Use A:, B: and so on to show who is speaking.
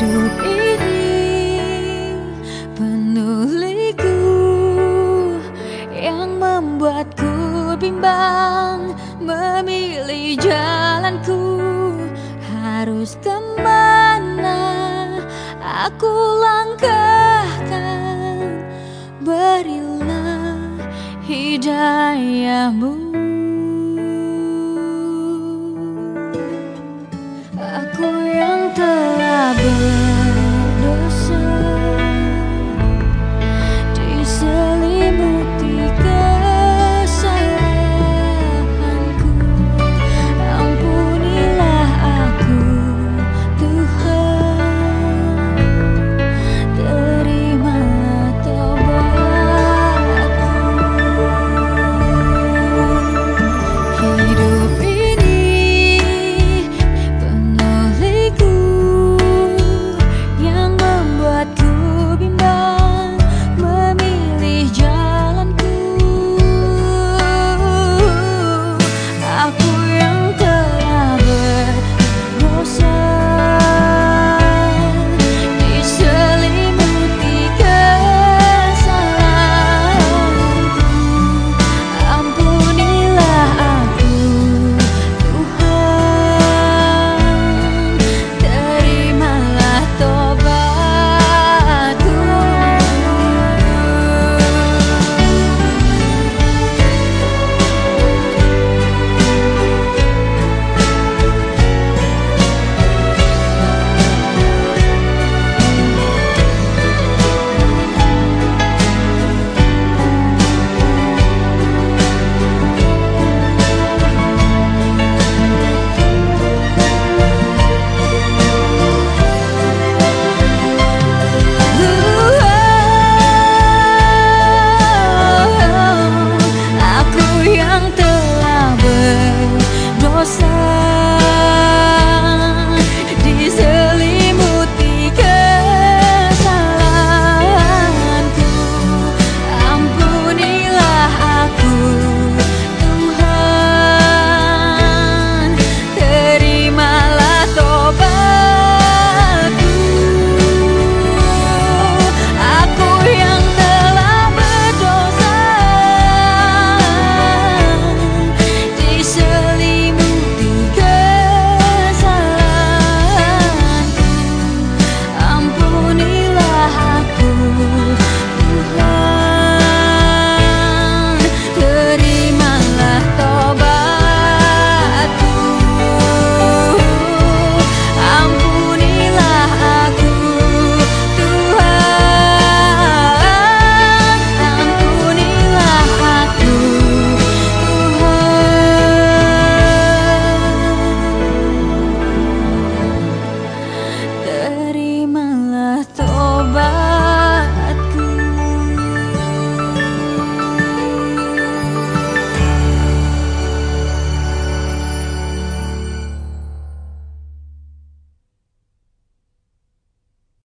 A: Hidup ini penuh liku Yang membuatku bimbang Memilih jalanku. Harus ke mana aku langkahkan? Berilah hidayahmu.